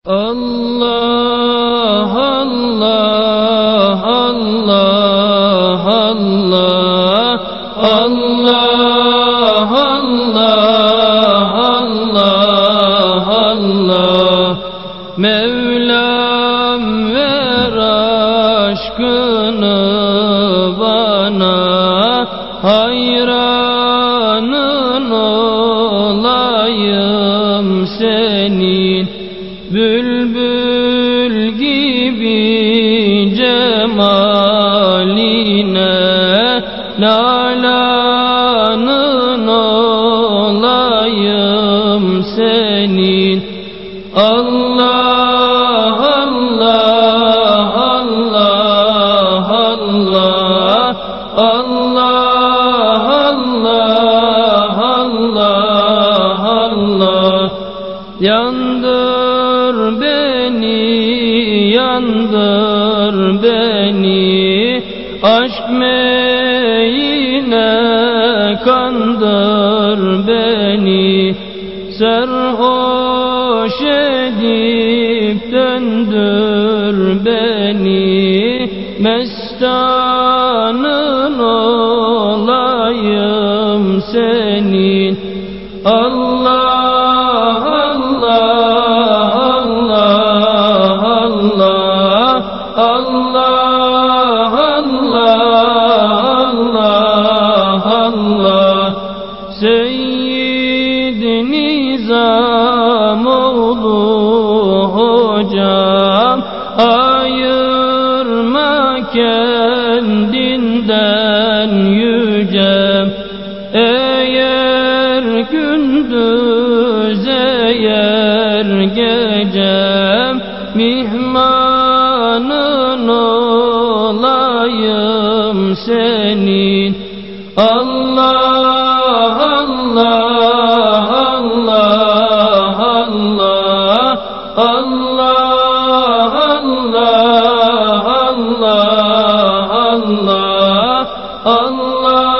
Allah Allah Allah Allah Allah Allah Allah. Allah Mevlam ver aşkını bana hayranın olayım senin. Bülbül gibi cemaline Nalanın olayım senin. Allah Allah Allah Allah Allah Allah Allah Allah Yandır beni, yandır beni. Aşk meyine kandır beni. Serhoş edip döndür beni. Mestanın olayım senin. Allah Allah Allah Allah. Seyyid Nizamoğlu hocam. Ayırma kendinden yücem. Eğer gündüz eğer gecem Mihmanın olayım senin. Allah Allah Allah Allah Allah Allah Allah Allah Allah